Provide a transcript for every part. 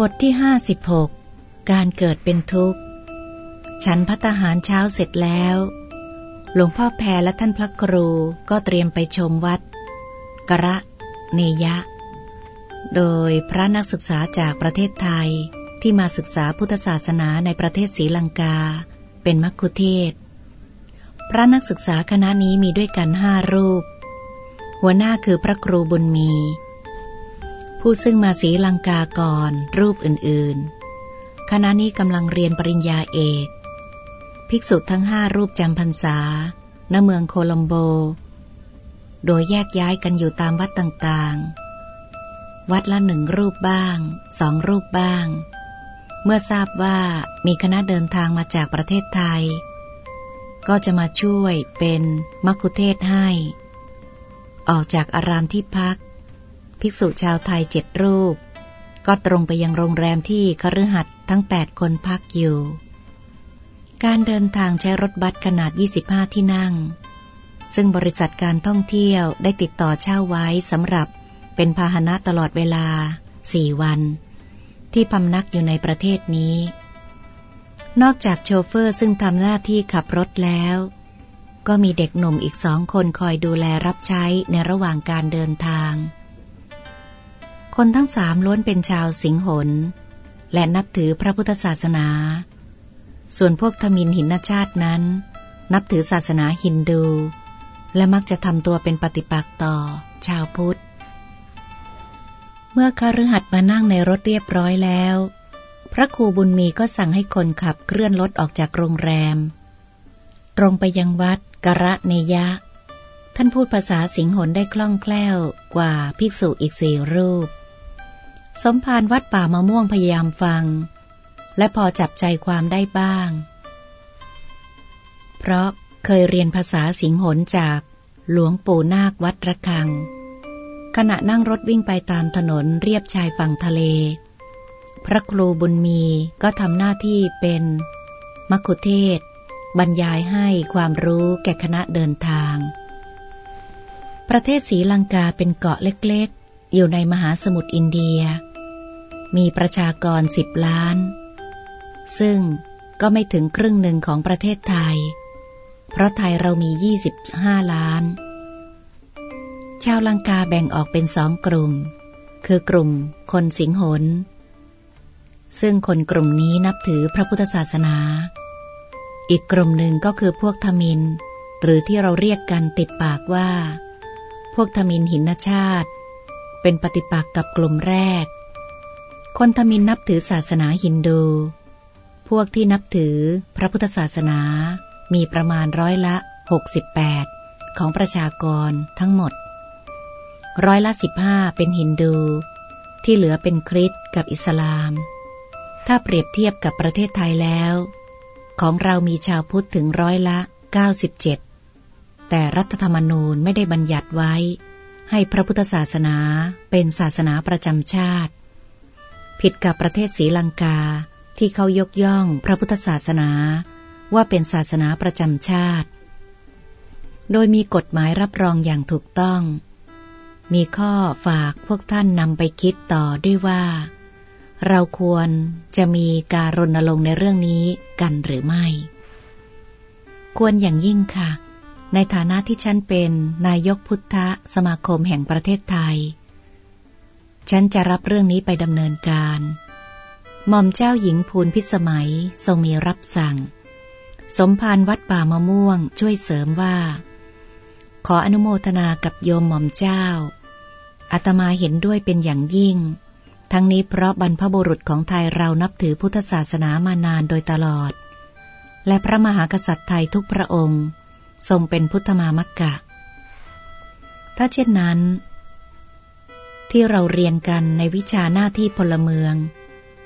บทที่ห้าสิบหกการเกิดเป็นทุกข์ ฉันพัตหารเช้าเสร็จแล้ว หลวงพ่อแพรและท่านพระครูก็เตรียมไปชมวัด กระเนยะ โดยพระนักศึกษาจากประเทศไทยที่มาศึกษาพุทธศาสนาในประเทศศรีลังกา เป็นมัคคุเทศ พระนักศึกษาคณะนี้มีด้วยกันห้ารูป หัวหน้าคือพระครูบุญมี ผู้ซึ่งมาศรีลังกาก่อนรูปอื่นๆ คณะนี้กำลังเรียนปริญญาเอก ภิกษุทั้งห้ารูปจำพรรษาณเมืองโคลัมโบ โดยแยกย้ายกันอยู่ตามวัดต่างๆ วัดละหนึ่งรูปบ้าง สองรูปบ้าง เมื่อทราบว่ามีคณะเดินทางมาจากประเทศไทย ก็จะมาช่วยเป็นมัคคุเทศให้ ออกจากอารามที่พัก ภิกษุชาวไทยเจ็ดรูป ก็ตรงไปยังโรงแรมที่คฤหัสถ์ทั้งแปดคนพักอยู่ การเดินทางใช้รถบัสขนาด 25 ที่นั่ง ซึ่งบริษัทการท่องเที่ยวได้ติดต่อเช่าไว้สำหรับเป็นพาหนะตลอดเวลาสี่วัน ที่พำนักอยู่ในประเทศนี้ นอกจากโชเฟอร์ซึ่งทำหน้าที่ขับรถแล้วก็มีเด็กหนุ่มอีกสองคนคอยดูแลรับใช้ในระหว่างการเดินทาง คนทั้งสามล้วนเป็นชาวสิงหน และนับถือพระพุทธศาสนา ส่วนพวกทมินหินชาตินั้น นับถือศาสนาฮินดู และมักจะทำตัวเป็นปฏิปักษ์ต่อ ชาวพุทธ เมื่อคฤหัสมานั่งในรถเรียบร้อยแล้ว พระครูบุญมีก็สั่งให้คนขับเคลื่อนรถออกจากโรงแรม ตรงไปยังวัดกระเนยะท่านพูดภาษาสิงหนได้คล่องแคล่วกว่าภิกษุอีกสี่รูป สมภารวัดป่ามะม่วงพยายามฟัง และพอจับใจความได้บ้าง เพราะเคยเรียนภาษาสิงหนจากหลวงปู่นาควัดระฆัง ขณะนั่งรถวิ่งไปตามถนนเรียบชายฝั่งทะเล พระครูบุญมีก็ทำหน้าที่เป็นมัคุเทศ บรรยายให้ความรู้แก่คณะเดินทาง ประเทศศรีลังกาเป็นเกาะเล็กๆ อยู่ในมหาสมุทรอินเดีย มีประชากรสิบล้าน ซึ่งก็ไม่ถึงครึ่งหนึ่งของประเทศไทย เพราะไทยเรามี 25 ล้าน ชาวลังกาแบ่งออกเป็นสองกลุ่ม คือกลุ่มคนสิงหน ซึ่งคนกลุ่มนี้นับถือพระพุทธศาสนา อีกกลุ่มหนึ่งก็คือพวกทมิน หรือที่เราเรียกกันติดปากว่า พวกทมินหินชาติ เป็นปฏิปักษ์กับกลุ่มแรก คนทมินนับถือศาสนาฮินดู พวกที่นับถือพระพุทธศาสนา มีประมาณร้อยละ 68 ของประชากรทั้งหมด ร้อยละสิบห้าเป็นฮินดู ที่เหลือเป็นคริสต์กับอิสลาม ถ้าเปรียบเทียบกับประเทศไทยแล้ว ของเรามีชาวพุทธถึงร้อยละ 97 แต่รัฐธรรมนูญไม่ได้บัญญัติไว้ ให้พระพุทธศาสนาเป็นศาสนาประจำชาติ ผิดกับประเทศศรีลังกาที่เขายกย่องพระพุทธศาสนาว่าเป็นศาสนาประจำชาติ โดยมีกฎหมายรับรองอย่างถูกต้อง มีข้อฝากพวกท่านนำไปคิดต่อด้วยว่า เราควรจะมีการรณรงค์ในเรื่องนี้กันหรือไม่ ควรอย่างยิ่งค่ะ ในฐานะที่ฉันเป็นนายกพุทธสมาคมแห่งประเทศไทย ฉันจะรับเรื่องนี้ไปดำเนินการ หม่อมเจ้าหญิงภูลพิสมัยทรงมีรับสั่ง สมภารวัดป่ามะม่วงช่วยเสริมว่า ขออนุโมทนากับโยมหม่อมเจ้าอาตมาเห็นด้วยเป็นอย่างยิ่ง ทั้งนี้เพราะบรรพบุรุษของไทยเรานับถือพุทธศาสนามานานโดยตลอด และพระมหากษัตริย์ไทยทุกพระองค์ ทรงเป็นพุทธมามักกะ ถ้าเช่นนั้น ที่เราเรียนกันในวิชาหน้าที่พลเมือง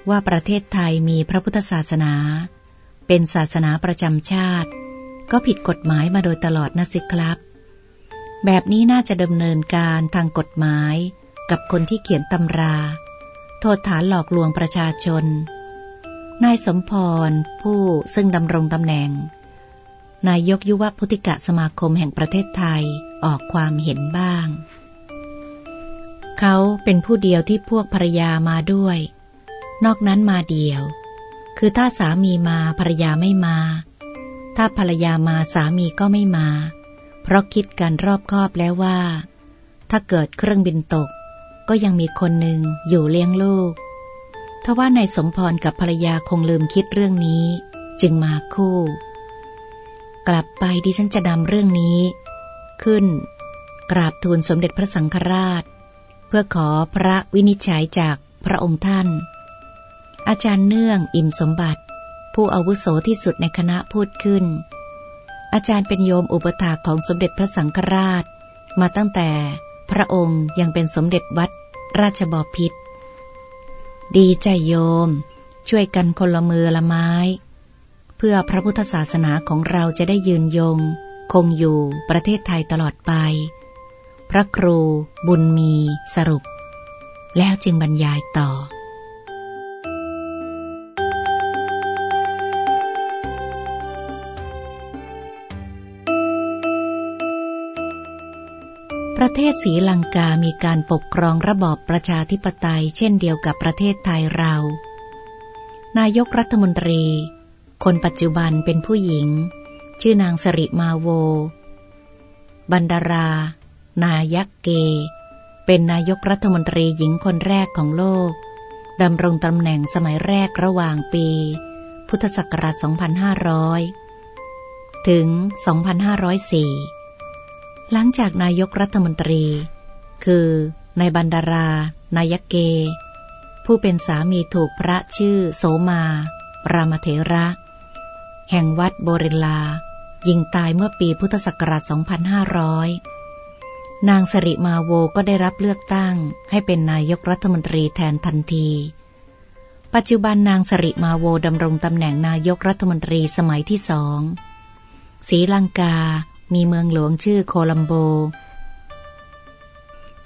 ว่าประเทศไทยมีพระพุทธศาสนา เป็นศาสนาประจำชาติ ก็ผิดกฎหมายมาโดยตลอดนะสิครับ แบบนี้น่าจะดำเนินการทางกฎหมายกับคนที่เขียนตำรา โทษฐานหลอกลวงประชาชน นายสมพรผู้ซึ่งดำรงตำแหน่ง นายกยุวพุทธิกะสมาคมแห่งประเทศไทยออกความเห็นบ้าง เขาเป็นผู้เดียวที่พวกภรรยามาด้วย นอกนั้นมาเดียว คือถ้าสามีมาภรรยาไม่มา ถ้าภรรยามาสามีก็ไม่มา เพราะคิดกันรอบคอบแล้วว่า ถ้าเกิดเครื่องบินตก ก็ยังมีคนหนึ่งอยู่เลี้ยงลูกทว่าในสมพรกับภรรยาคงลืมคิดเรื่องนี้ จึงมาคู่ กลับไปดิฉันจะนำเรื่องนี้ ขึ้น กราบทูลสมเด็จพระสังฆราช เพื่อขอพระวินิจฉัยจากพระองค์ท่าน อาจารย์เนื่องอิ่มสมบัติ ผู้อาวุโสที่สุดในคณะพูดขึ้น อาจารย์เป็นโยมอุปถาของสมเด็จพระสังฆราช มาตั้งแต่พระองค์ยังเป็นสมเด็จวัดราชบพิตรดีใจโยม ช่วยกันคนละมือละไม้ เพื่อพระพุทธศาสนาของเราจะได้ยืนยง คงอยู่ประเทศไทยตลอดไป พระครูบุญมีสรุป แล้วจึงบรรยายต่อประเทศศรีลังกามีการปกครองระบอบประชาธิปไตยเช่นเดียวกับประเทศไทยเรา นายกรัฐมนตรี คนปัจจุบันเป็นผู้หญิง ชื่อนางสริมาโว บันดารา นายักเก เป็นนายกรัฐมนตรีหญิงคนแรกของโลก ดำรงตำแหน่งสมัยแรกระหว่างปี พุทธศักราช 2500 ถึง 2504 หลังจากนายกรัฐมนตรี คือนายบันดารานายกเก ผู้เป็นสามีถูกพระชื่อโสมา รามเถระ แห่งวัดโบเรลา ยิงตายเมื่อปีพุทธศักราช 2500 นางสริมาโวก็ได้รับเลือกตั้งให้เป็นนายกรัฐมนตรีแทนทันที ปัจจุบันนางสริมาโวดำรงตำแหน่งนายกรัฐมนตรีสมัยที่สองศรีลังกา มีเมืองหลวงชื่อโคลัมโบ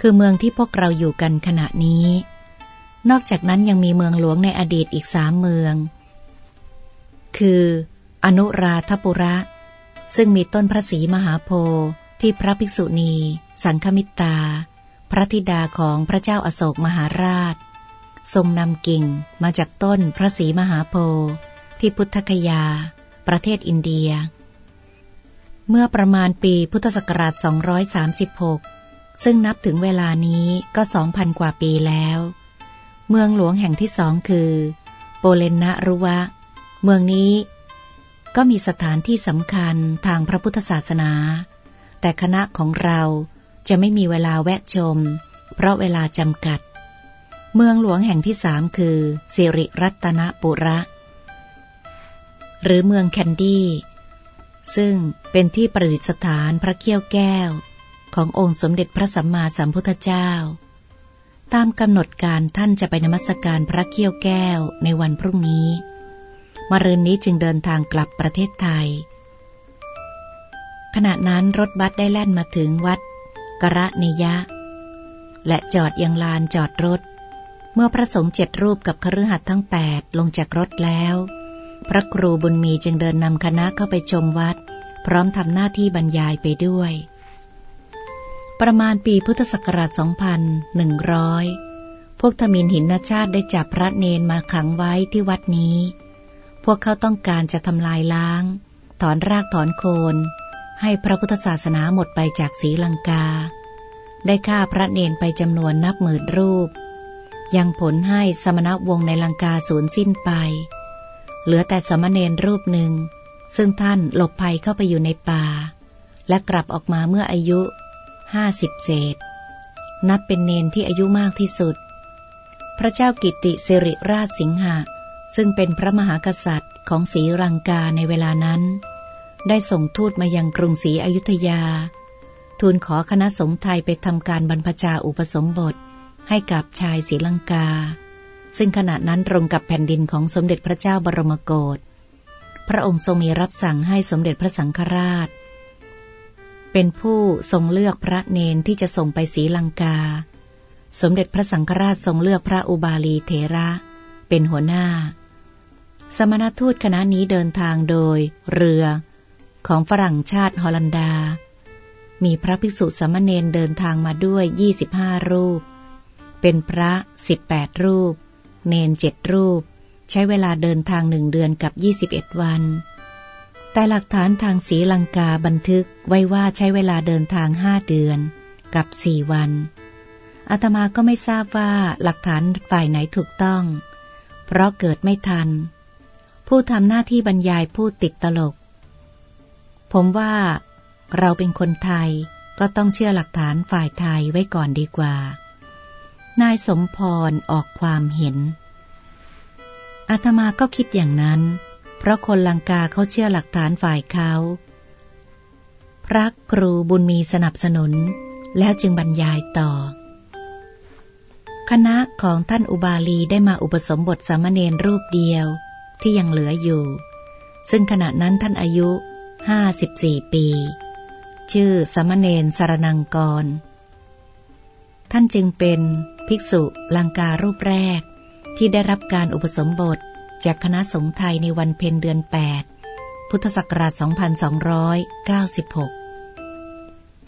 คือเมืองที่พวกเราอยู่กันขณะนี้ นอกจากนั้นยังมีเมืองหลวงในอดีตอีกสามเมือง คือ อนุราธปุระ ซึ่งมีต้นพระศรีมหาโพธิ์ที่พระภิกษุณี สังฆมิตา พระธิดาของพระเจ้าอาโศกมหาราช ทรงนำกิ่งมาจากต้นพระศรีมหาโพธิ์ที่พุทธคยา ประเทศอินเดีย เมื่อประมาณปีพุทธศักราช 236 ซึ่งนับถึงเวลานี้ก็2,000กว่าปีแล้ว เมืองหลวงแห่งที่สองคือ โปเลนนะรุวะ เมืองนี้ ก็มีสถานที่สำคัญทางพระพุทธศาสนา แต่คณะของเราจะไม่มีเวลาแวะชม เพราะเวลาจำกัด เมืองหลวงแห่งที่สามคือ สิริรัตนปุระ หรือเมืองแคนดี้ซึ่งเป็นที่ประดิษฐานพระเขี้ยวแก้ว ขององค์สมเด็จพระสัมมาสัมพุทธเจ้า ตามกำหนดการท่านจะไปนมัสการพระเขี้ยวแก้วในวันพรุ่งนี้ มรืนนี้จึงเดินทางกลับประเทศไทย ขณะนั้นรถบัสได้แล่นมาถึงวัดกระเนยะ และจอดยังลานจอดรถ เมื่อพระสงฆ์เจ็ดรูปกับคฤหัสถ์ทั้งแปดลงจากรถแล้ว พระครูบุญมีจึงเดินนำคณะเข้าไปชมวัด พร้อมทำหน้าที่บรรยายไปด้วย ประมาณปีพุทธศักราช 2100 พวกทมินหินนาชาติได้จับพระเนนมาขังไว้ที่วัดนี้ พวกเขาต้องการจะทำลายล้าง ถอนรากถอนโคน ให้พระพุทธศาสนาหมดไปจากศรีลังกา ได้ฆ่าพระเนนไปจำนวนนับหมื่นรูป ยังผลให้สมณวงในลังกาสูญสิ้นไป เหลือแต่สมณเณรรูปหนึ่ง ซึ่งท่านหลบภัยเข้าไปอยู่ในป่า และกลับออกมาเมื่ออายุห้าสิบเศษ นับเป็นเนนที่อายุมากที่สุด พระเจ้ากิติสิริราชสิงหะ ซึ่งเป็นพระมหากษัตริย์ของศรีรังกาในเวลานั้น ได้ส่งทูตมายังกรุงศรีอยุธยา ทูลขอคณะสงฆ์ไทยไปทำการบรรพชาอุปสมบทให้กับชายศรีลังกา ซึ่งขณะนั้นตรงกับแผ่นดินของสมเด็จพระเจ้าบรมโกศพระองค์ทรงมีรับสั่งให้สมเด็จพระสังฆราช เป็นผู้ทรงเลือกพระเนนที่จะส่งไปศรีลังกา สมเด็จพระสังฆราชทรงเลือกพระอุบาลีเถระ เป็นหัวหน้า สมณทูตคณะนี้เดินทางโดยเรือของฝรั่งชาติฮอลันดา มีพระภิกษุสมณเณรเดินทางมาด้วย 25 รูป เป็นพระ 18 รูป เนนเจ็ดรูป ใช้เวลาเดินทางหนึ่งเดือนกับ 21 วัน แต่หลักฐานทางสีลังกาบันทึกไว้ว่าใช้เวลาเดินทางห้าเดือนกับสี่วันอาตมาก็ไม่ทราบว่าหลักฐานฝ่ายไหนถูกต้อง เพราะเกิดไม่ทัน ผู้ทำหน้าที่บรรยายพูดติดตลก ผมว่าเราเป็นคนไทยก็ต้องเชื่อหลักฐานฝ่ายไทยไว้ก่อนดีกว่า นายสมพรออกความเห็น อาตมาก็คิดอย่างนั้น เพราะคนลังกาเขาเชื่อหลักฐานฝ่ายเขา พระครูบุญมีสนับสนุน แล้วจึงบรรยายต่อ คณะของท่านอุบาลีได้มาอุปสมบทสามเณรรูปเดียว ที่ยังเหลืออยู่ ซึ่งขณะนั้นท่านอายุห้าสิบสี่ปี ชื่อสมณเณรสารนังกร ท่านจึงเป็นภิกษุลังการูปแรกที่ได้รับการอุปสมบทจากคณะสงฆ์ไทยในวันเพ็ญเดือน 8 พุทธศักราช 2296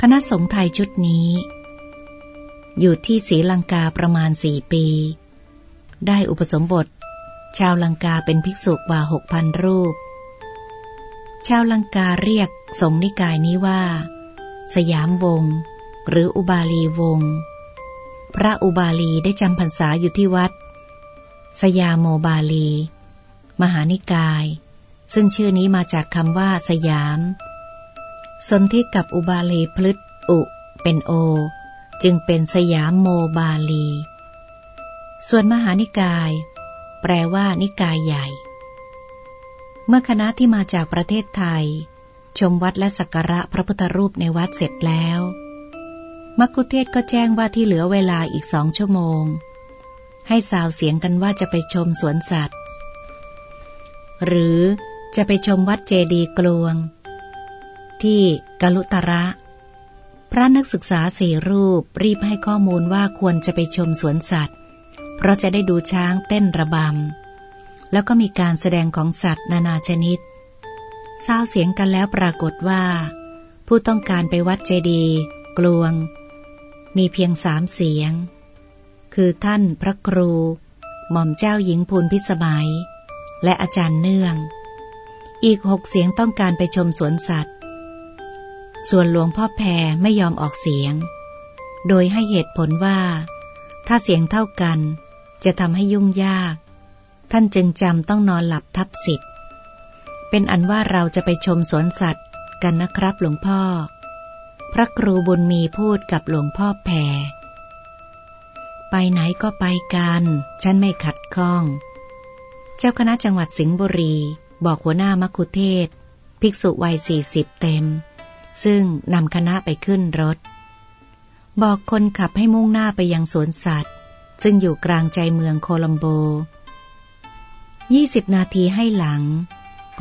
คณะสงฆ์ไทยชุดนี้ อยู่ที่ศรีลังกาประมาณสี่ปี ได้อุปสมบท ชาวลังกาเป็นภิกษุกว่าหกพันรูป ชาวลังกาเรียกสงฆ์นิกายนี้ว่า สยามวง หรืออุบาลีวง พระอุบาลีได้จำพรรษาอยู่ที่วัด สยามโมบาลี มหานิกาย ซึ่งชื่อนี้มาจากคำว่าสยาม สนที่กับอุบาลีพลึตอุ เป็นโอ จึงเป็นสยามโมบาลี ส่วนมหานิกาย แปลว่านิกายใหญ่ เมื่อคณะที่มาจากประเทศไทย ชมวัดและสักการะพระพุทธรูปในวัดเสร็จแล้ว มักคุเทศก็แจ้งว่าที่เหลือเวลาอีกสองชั่วโมง ให้สาวเสียงกันว่าจะไปชมสวนสัตว์ หรือจะไปชมวัดเจดีกลวง ที่กลุตระ พระนักศึกษาสี่รูปรีบให้ข้อมูลว่าควรจะไปชมสวนสัตว์ เพราะจะได้ดูช้างเต้นระบำ แล้วก็มีการแสดงของสัตว์นานาชนิดเศร้าเสียงกันแล้วปรากฏว่า ผู้ต้องการไปวัดเจดีกลวง มีเพียงสามเสียง คือท่านพระครู หม่อมเจ้าหญิงภูลพิสมัย และอาจารย์เนื่อง อีกหกเสียงต้องการไปชมสวนสัตว์ ส่วนหลวงพ่อแพรไม่ยอมออกเสียง โดยให้เหตุผลว่า ถ้าเสียงเท่ากัน จะทำให้ยุ่งยาก ท่านจึงจำต้องนอนหลับทับสิทธิ์ เป็นอันว่าเราจะไปชมสวนสัตว์กันนะครับหลวงพ่อ พระครูบุญมีพูดกับหลวงพ่อแพรไปไหนก็ไปกัน ฉันไม่ขัดข้อง เจ้าคณะจังหวัดสิงห์บุรี บอกหัวหน้ามัคคุเทศ ภิกษุวัยสี่สิบเต็ม ซึ่งนำคณะไปขึ้นรถ บอกคนขับให้มุ่งหน้าไปยังสวนสัตว์ ซึ่งอยู่กลางใจเมืองโคลัมโบยี่สิบนาทีให้หลัง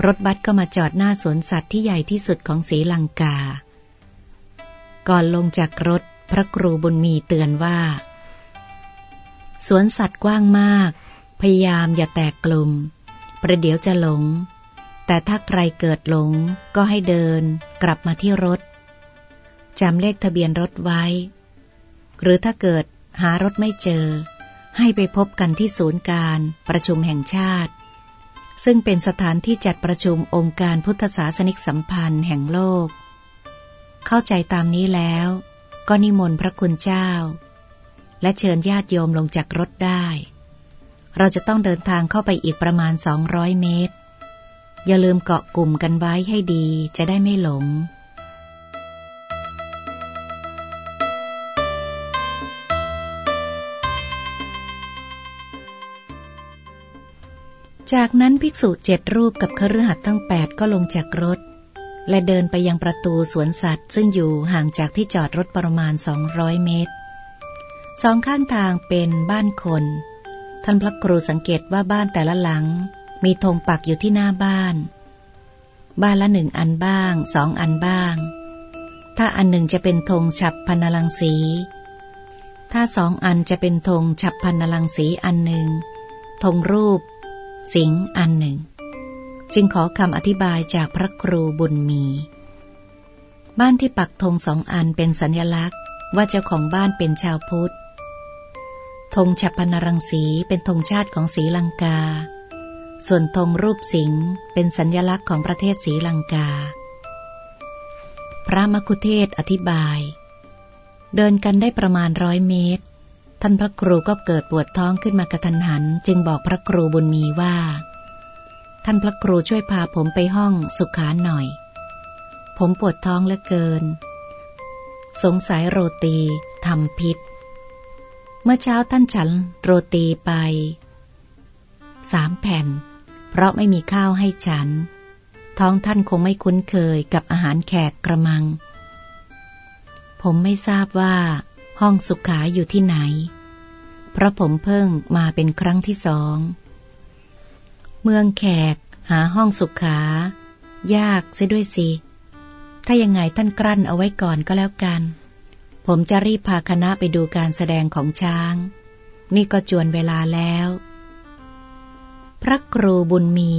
รถบัสก็มาจอดหน้าสวนสัตว์ที่ใหญ่ที่สุดของศรีลังกา ก่อนลงจากรถพระครูบุญมีเตือนว่า สวนสัตว์กว้างมาก พยายามอย่าแตกกลุ่ม ประเดี๋ยวจะหลง แต่ถ้าใครเกิดหลงก็ให้เดินกลับมาที่รถจำเลขทะเบียนรถไว้ หรือถ้าเกิดหารถไม่เจอ ให้ไปพบกันที่ศูนย์การประชุมแห่งชาติ ซึ่งเป็นสถานที่จัดประชุมองค์การพุทธศาสนิกสัมพันธ์แห่งโลก เข้าใจตามนี้แล้ว ก็นิมนต์พระคุณเจ้า และเชิญญาติโยมลงจากรถได้ เราจะต้องเดินทางเข้าไปอีกประมาณ 200 เมตร อย่าลืมเกาะกลุ่มกันไว้ให้ดีจะได้ไม่หลง จากนั้นภิกษุเจ็ดรูปกับคฤหัสถ์ทั้งแปดก็ลงจากรถ และเดินไปยังประตูสวนสัตว์ ซึ่งอยู่ห่างจากที่จอดรถประมาณสองร้อยเมตร สองข้างทางเป็นบ้านคน ท่านพระครูสังเกตว่าบ้านแต่ละหลัง มีธงปักอยู่ที่หน้าบ้าน บ้านละหนึ่งอันบ้าง สองอันบ้าง ถ้าอันหนึ่งจะเป็นธงฉับพันลังสี ถ้าสองอันจะเป็นธงฉับพันลังสีอันหนึ่งธงรูป สิงอันหนึ่ง จึงขอคำอธิบายจากพระครูบุญมี บ้านที่ปักธงสองอันเป็นสัญลักษณ์ ว่าเจ้าของบ้านเป็นชาวพุทธธงฉัพนรังสีเป็นธงชาติของศรีลังกา ส่วนธงรูปสิงห์เป็นสัญญลักษณ์ของประเทศศรีลังกา พระมคุเทศอธิบาย เดินกันได้ประมาณร้อยเมตร ท่านพระครูก็เกิดปวดท้องขึ้นมากระทันหัน จึงบอกพระครูบุญมีว่า ท่านพระครูช่วยพาผมไปห้องสุขาหน่อย ผมปวดท้องเหลือเกิน สงสัยโรตีทำพิษ เมื่อเช้าท่านฉันโรตีไปสามแผ่น เพราะไม่มีข้าวให้ฉัน ท้องท่านคงไม่คุ้นเคยกับอาหารแขกกระมัง ผมไม่ทราบว่าห้องสุขาอยู่ที่ไหน เพราะผมเพิ่งมาเป็นครั้งที่สอง เมืองแขกหาห้องสุขา ยากเสียด้วยสิ ถ้ายังไงท่านกลั้นเอาไว้ก่อนก็แล้วกัน ผมจะรีบพาคณะไปดูการแสดงของช้าง นี่ก็จวนเวลาแล้ว พระครูบุญมี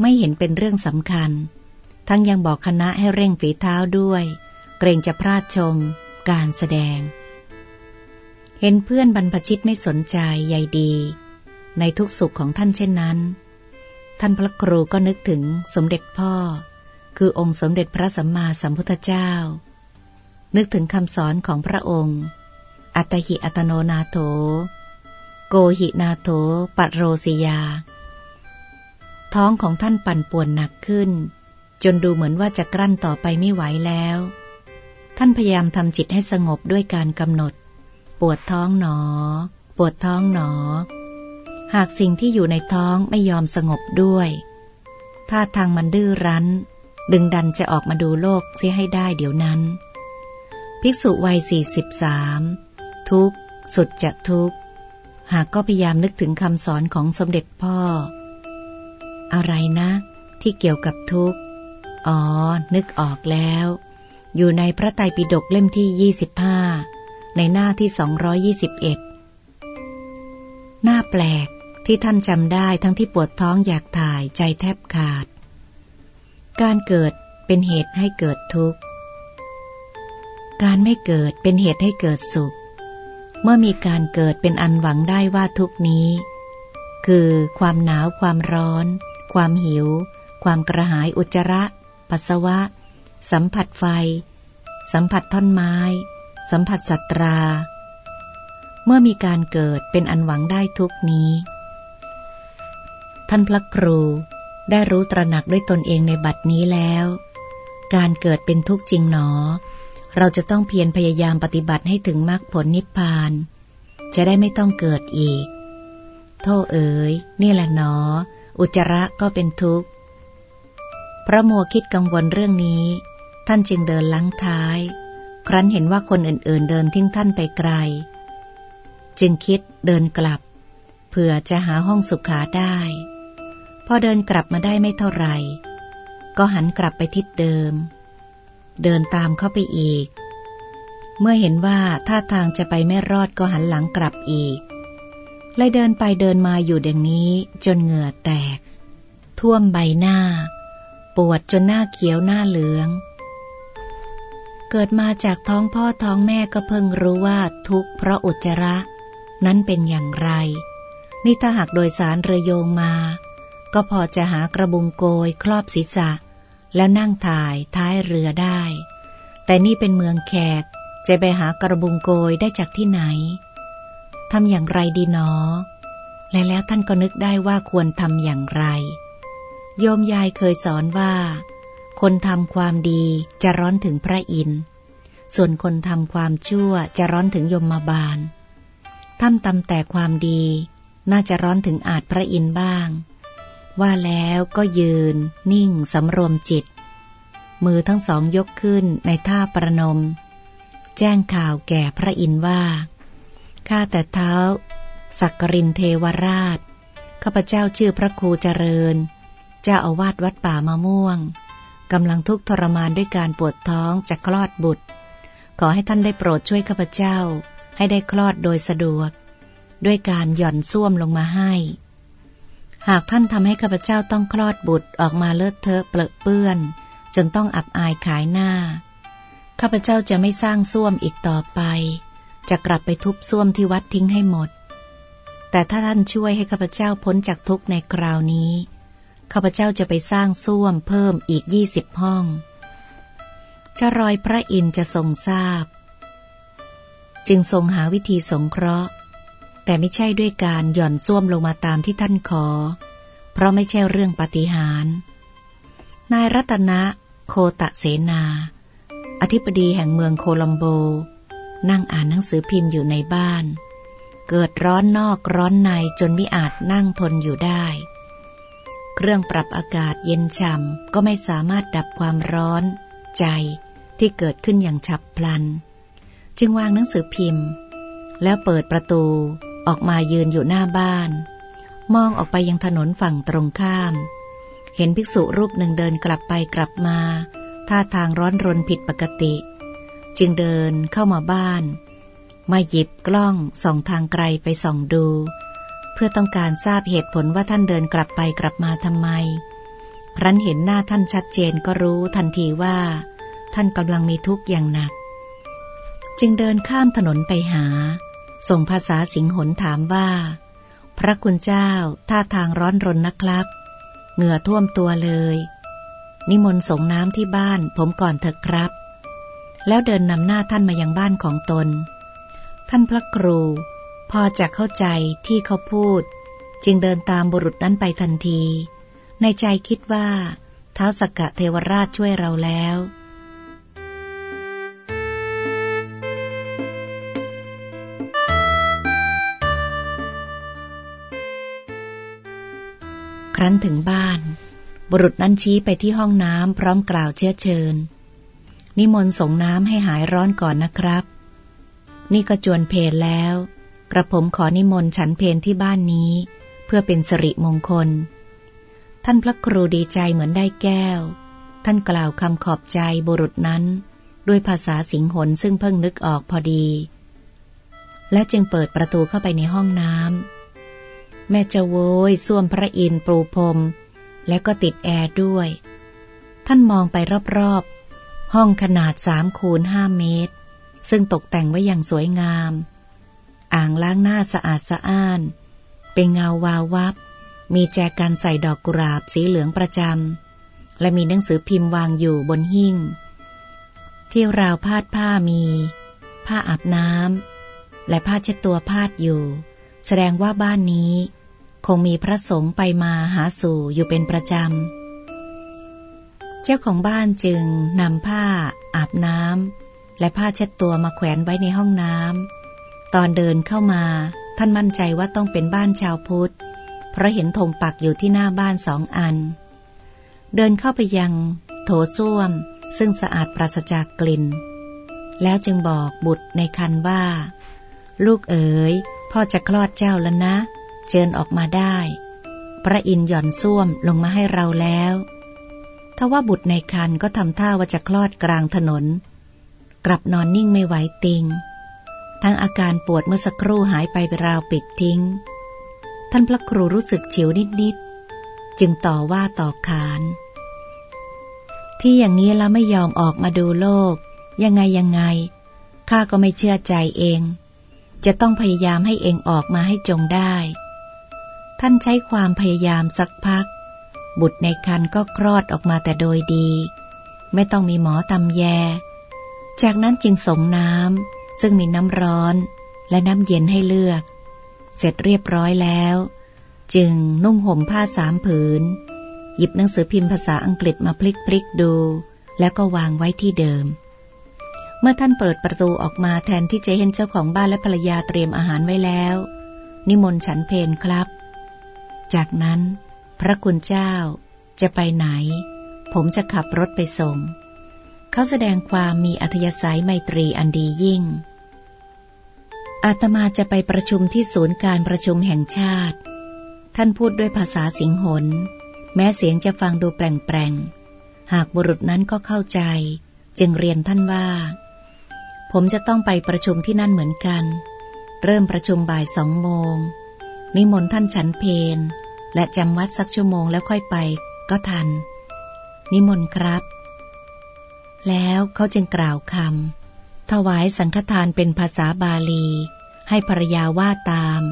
ไม่เห็นเป็นเรื่องสำคัญ ทั้งยังบอกคณะให้เร่งฝีเท้าด้วย เกรงจะพลาดชมการแสดง เห็นเพื่อนบรรพชิตไม่สนใจใยดี ในทุกสุขของท่านเช่นนั้น ท่านพระครูก็นึกถึงสมเด็จพ่อ คือองค์สมเด็จพระสัมมาสัมพุทธเจ้า นึกถึงคำสอนของพระองค์ อัตหิอัตโนนาโถ โกหินาโถปัโรสิยา ท้องของท่านปั่นป่วนหนักขึ้น จนดูเหมือนว่าจะกลั้นต่อไปไม่ไหวแล้ว ท่านพยายามทำจิตให้สงบด้วยการกำหนด ปวดท้องหนอ ปวดท้องหนอ หากสิ่งที่อยู่ในท้องไม่ยอมสงบด้วยถ้าทางมันดื้อรั้น ดึงดันจะออกมาดูโลกเสียให้ได้เดี๋ยวนั้น ภิกษุวัยสี่สิบสามทุกสุดจะทุกหากก็พยายามนึกถึงคำสอนของสมเด็จพ่อ อะไรนะ ที่เกี่ยวกับทุกอ๋อ นึกออกแล้ว อยู่ในพระไตรปิฎกเล่มที่ยี่สิบห้า ในหน้าที่สองร้อยี่สิบเอ็ดหน้าแปลกที่ท่านจำได้ทั้งที่ปวดท้องอยากถ่ายใจแทบขาด การเกิดเป็นเหตุให้เกิดทุกข์ การไม่เกิดเป็นเหตุให้เกิดสุข เมื่อมีการเกิดเป็นอันหวังได้ว่าทุกนี้ คือความหนาวความร้อน ความหิว ความกระหายอุจจาระ ปัสสาวะ สัมผัสไฟ สัมผัสท่อนไม้ สัมผัสสัตรา เมื่อมีการเกิดเป็นอันหวังได้ทุกนี้ ท่านพระครูได้รู้ตระหนักด้วยตนเองในบัดนี้แล้ว การเกิดเป็นทุกข์จริงหนอ เราจะต้องเพียรพยายามปฏิบัติให้ถึงมรรคผลนิพพาน จะได้ไม่ต้องเกิดอีก โทษเอ๋ยนี่แหละหนอ อุจจาระก็เป็นทุกข์พระมัวคิดกังวลเรื่องนี้ ท่านจึงเดินลังท้าย ครั้นเห็นว่าคนอื่นๆเดินทิ้งท่านไปไกล จึงคิดเดินกลับเพื่อจะหาห้องสุขาได้ พอเดินกลับมาได้ไม่เท่าไหร่ ก็หันกลับไปทิศเดิม เดินตามเข้าไปอีก เมื่อเห็นว่าท่าทางจะไปไม่รอดก็หันหลังกลับอีกเลยเดินไปเดินมาอยู่ดังนี้จนเหงื่อแตก ท่วมใบหน้า ปวดจนหน้าเขียวหน้าเหลือง เกิดมาจากท้องพ่อท้องแม่ก็เพิ่งรู้ว่าทุกข์เพราะอุจจาระ นั้นเป็นอย่างไร นี่ถ้าหากโดยสารเรือโยงมา ก็พอจะหากระบุงโกยครอบศีรษะ แล้วนั่งถ่ายท้ายเรือได้ แต่นี่เป็นเมืองแขกจะไปหากระบุงโกยได้จากที่ไหนทำอย่างไรดีหนอ และแล้วท่านก็นึกได้ว่าควรทำอย่างไร โยมยายเคยสอนว่า คนทำความดีจะร้อนถึงพระอินทร์ ส่วนคนทำความชั่วจะร้อนถึงยมมาบาลทำตำแต่ความดีน่าจะร้อนถึงอาจพระอินทร์บ้าง ว่าแล้วก็ยืน นิ่งสำรวมจิต มือทั้งสองยกขึ้นในท่าประนม แจ้งข่าวแก่พระอินทร์ว่า ข้าแต่เท้า สักกรินเทวราช ข้าพเจ้าชื่อพระครูเจริญ เจ้าอาวาสวัดป่ามะม่วง กำลังทุกข์ทรมานด้วยการปวดท้องจะคลอดบุตร ขอให้ท่านได้โปรดช่วยข้าพเจ้า ให้ได้คลอดโดยสะดวก ด้วยการหย่อนส้วมลงมาให้ หากท่านทำให้ข้าพเจ้าต้องคลอดบุตรออกมาเลอะเทอะเปรอะเปื้อน จนต้องอับอายขายหน้า ข้าพเจ้าจะไม่สร้างส้วมอีกต่อไป จะกลับไปทุบส้วมที่วัดทิ้งให้หมด แต่ถ้าท่านช่วยให้ข้าพเจ้าพ้นจากทุกข์ในคราวนี้ ข้าพเจ้าจะไปสร้างส้วมเพิ่มอีกยี่สิบห้องจะรอยพระอินทร์จะทรงทราบ จึงทรงหาวิธีสงเคราะห์ แต่ไม่ใช่ด้วยการหย่อนส้วมลงมาตามที่ท่านขอ เพราะไม่ใช่เรื่องปฏิหารนายรัตนะโคตะเสนา อธิบดีแห่งเมืองโคลัมโบ นั่งอ่านหนังสือพิมพ์อยู่ในบ้าน เกิดร้อนนอกร้อนในจนไม่อาจนั่งทนอยู่ได้ เครื่องปรับอากาศเย็นฉ่ำก็ไม่สามารถดับความร้อน ใจที่เกิดขึ้นอย่างฉับพลัน จึงวางหนังสือพิมพ์ แล้วเปิดประตูออกมายืนอยู่หน้าบ้าน มองออกไปยังถนนฝั่งตรงข้าม เห็นภิกษุรูปหนึ่งเดินกลับไปกลับมา ท่าทางร้อนรนผิดปกติ จึงเดินเข้ามาบ้าน มาหยิบกล้องส่องทางไกลไปส่องดู เพื่อต้องการทราบเหตุผลว่าท่านเดินกลับไปกลับมาทำไม ครั้นเห็นหน้าท่านชัดเจนก็รู้ทันทีว่า ท่านกำลังมีทุกข์อย่างหนัก จึงเดินข้ามถนนไปหา ส่งภาษาสิงหนถามว่า พระคุณเจ้าท่าทางร้อนรนนะครับ เหงื่อท่วมตัวเลย นิมนต์ส่งน้ำที่บ้านผมก่อนเถอะครับ แล้วเดินนำหน้าท่านมายังบ้านของตน ท่านพระครู พอจะเข้าใจที่เขาพูด จึงเดินตามบุรุษนั้นไปทันที ในใจคิดว่าเท้าสกกะเทวราชช่วยเราแล้ว ครั้นถึงบ้าน บุรุษนั้นชี้ไปที่ห้องน้ำพร้อมกล่าวเชื้อเชิญ นิมนต์ส่งน้ำให้หายร้อนก่อนนะครับ นี่ก็จวนเพลแล้ว กระผมขอนิมนต์ฉันเพลที่บ้านนี้ เพื่อเป็นสิริมงคล ท่านพระครูดีใจเหมือนได้แก้ว ท่านกล่าวคำขอบใจบุรุษนั้น ด้วยภาษาสิงหนซึ่งเพิ่งนึกออกพอดี และจึงเปิดประตูเข้าไปในห้องน้ำแม่จะโวยส้วมพระอินทร์ปรูพรมและก็ติดแอร์ด้วย ท่านมองไปรอบๆ ห้องขนาดสามคูณห้าเมตร ซึ่งตกแต่งไว้อย่างสวยงาม อ่างล้างหน้าสะอาดสะอ้าน เป็นเงาวาววับ มีแจกันใส่ดอกกุหลาบสีเหลืองประจำ และมีหนังสือพิมพ์วางอยู่บนหิ้ง ที่ราวพาดผ้ามี ผ้าอาบน้ำและผ้าเช็ดตัวพาดอยู่ แสดงว่าบ้านนี้ คงมีพระสงฆ์ไปมาหาสู่อยู่เป็นประจำ เจ้าของบ้านจึงนำผ้าอาบน้ำและผ้าเช็ดตัวมาแขวนไว้ในห้องน้ำ ตอนเดินเข้ามา ท่านมั่นใจว่าต้องเป็นบ้านชาวพุทธ เพราะเห็นธงปักอยู่ที่หน้าบ้านสองอัน เดินเข้าไปยัง โถส้วม ซึ่งสะอาดปราศจากกลิ่น แล้วจึงบอกบุตรในคันว่า ลูกเอ๋ย พ่อจะคลอดเจ้าแล้วนะ เจิญออกมาได้ พระอินหย่อนส้วมลงมาให้เราแล้วทว่าบุตรในคันก็ทำท่าว่าจะคลอดกลางถนน กลับนอนนิ่งไม่ไหวติง ทั้งอาการปวดเมื่อสักครู่หายไปราวปิดทิ้ง ท่านพระครูรู้สึกเฉียวนิดๆ จึงต่อว่าต่อขาน ที่อย่างนี้แล้วไม่ยอมออกมาดูโลก ยังไงยังไง ข้าก็ไม่เชื่อใจเอง จะต้องพยายามให้เองออกมาให้จงได้ ท่านใช้ความพยายามสักพัก บุตรในคันก็คลอดออกมาแต่โดยดี ไม่ต้องมีหมอตำแย จากนั้นจึงสงน้ำ ซึ่งมีน้ำร้อนและน้ำเย็นให้เลือก เสร็จเรียบร้อยแล้ว จึงนุ่งห่มผ้าสามผืน หยิบหนังสือพิมพ์ภาษาอังกฤษมาพลิกพลิกดู แล้วก็วางไว้ที่เดิม เมื่อท่านเปิดประตูออกมาแทนที่จะเห็นเจ้าของบ้านและภรรยาเตรียมอาหารไว้แล้ว นิมนต์ฉันเพนครับ จากนั้น พระคุณเจ้าจะไปไหน ผมจะขับรถไปส่ง เขาแสดงความมีอัธยาศัยไมตรีอันดียิ่ง อาตมาจะไปประชุมที่ศูนย์การประชุมแห่งชาติ ท่านพูดด้วยภาษาสิงหน แม้เสียงจะฟังดูแปลงๆ หากบุรุษนั้นก็เข้าใจ จึงเรียนท่านว่า ผมจะต้องไปประชุมที่นั่นเหมือนกัน เริ่มประชุมบ่ายสองโมง นิมนต์ท่านฉันเพนและจำวัดสักชั่วโมงแล้วค่อยไปก็ทัน นิมนต์ครับ แล้วเขาจึงกล่าวคำถวายสังฆทานเป็นภาษาบาลี ให้ภรรยาว่าตาม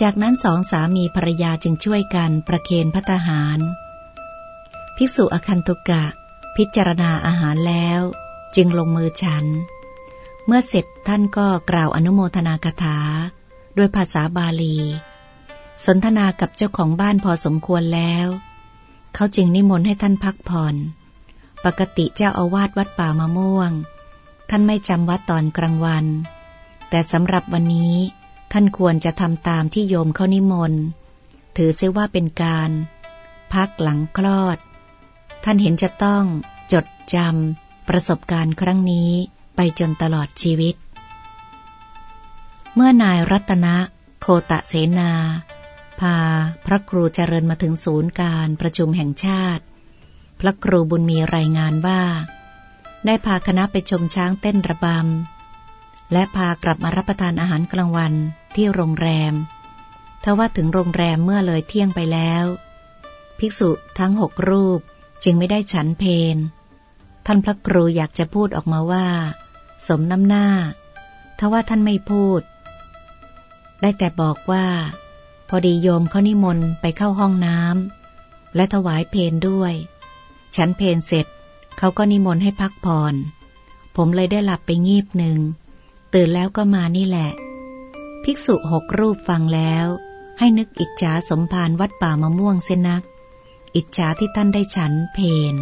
จากนั้นสองสามีภรรยาจึงช่วยกันประเคนพัตหาร ภิกษุอคันตุกะ พิจารณาอาหารแล้ว จึงลงมือฉัน เมื่อเสร็จท่านก็กล่าวอนุโมทนากถา ด้วยภาษาบาลี สนทนากับเจ้าของบ้านพอสมควรแล้ว เขาจึงนิมนต์ให้ท่านพักผ่อน ปกติเจ้าอาวาสวัดป่ามะม่วง ท่านไม่จำวัดตอนกลางวัน แต่สำหรับวันนี้ท่านควรจะทำตามที่โยมเขานิมนต์ ถือเสียว่าเป็นการ พักหลังคลอด ท่านเห็นจะต้องจดจำประสบการณ์ครั้งนี้ไปจนตลอดชีวิต เมื่อนายรัตนะโคตะเสนา พาพระครูเจริญมาถึงศูนย์การประชุมแห่งชาติ พระครูบุญมีรายงานว่า ได้พาคณะไปชมช้างเต้นระบำ และพากลับมารับประทานอาหารกลางวันที่โรงแรม ทว่าถึงโรงแรมเมื่อเลยเที่ยงไปแล้ว ภิกษุทั้งหกรูปจึงไม่ได้ฉันเพนท่านพระครูอยากจะพูดออกมาว่า สมน้ำหน้า ทว่าท่านไม่พูด ได้แต่บอกว่า พอดีโยมเขานิมนต์ไปเข้าห้องน้ำและถวายเพนด้วย ฉันเพนเสร็จ เขาก็นิมนต์ให้พักผ่อน ผมเลยได้หลับไปงีบหนึ่ง ตื่นแล้วก็มานี่แหละ ภิกษุหกรูปฟังแล้ว ให้นึกอิจฉาสมภารวัดป่ามะม่วงเสนัก อิจฉาที่ท่านได้ฉันเพน